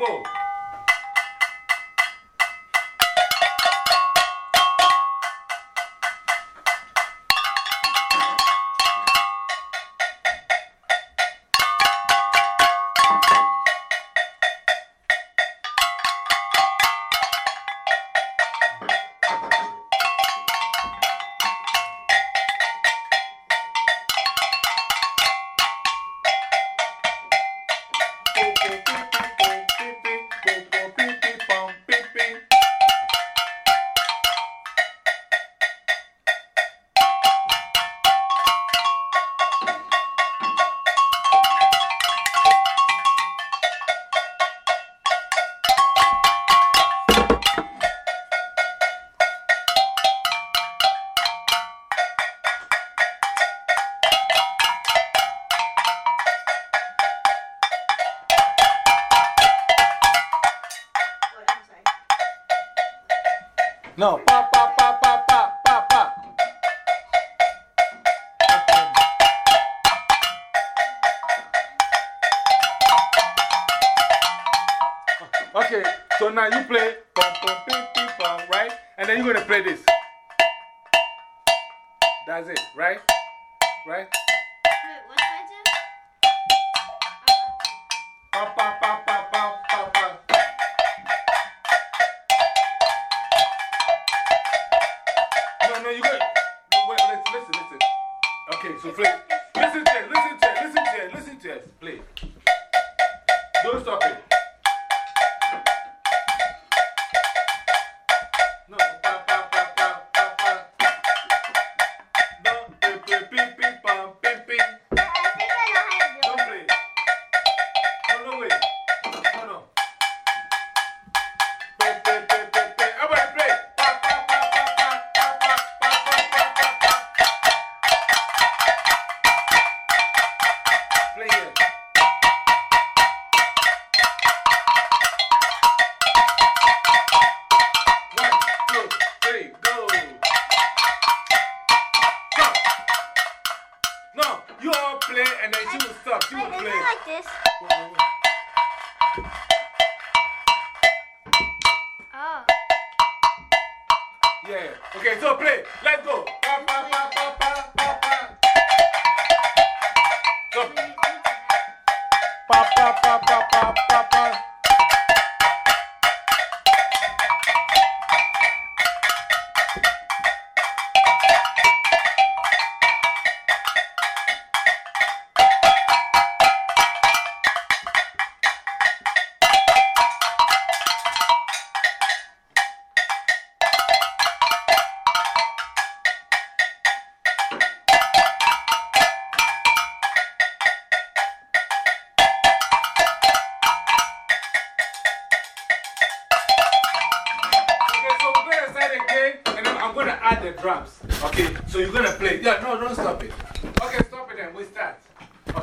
고! No, pa, pa, pa, pa, pa, pa, pa. Okay, so now you play pom, pom, pim, pim, pom, right? And then you're going to play this. That's it, right? Right? You. No, wait, listen, listen. Okay, so play. Listen to that night, you was stuck. You was playing. like this. Oh. Yeah. Okay, so play. Let's go. Ba, ba, ba, going to add the drums. Okay, so you're going to play. Yeah, no, don't stop it. Okay, stop it then. We start.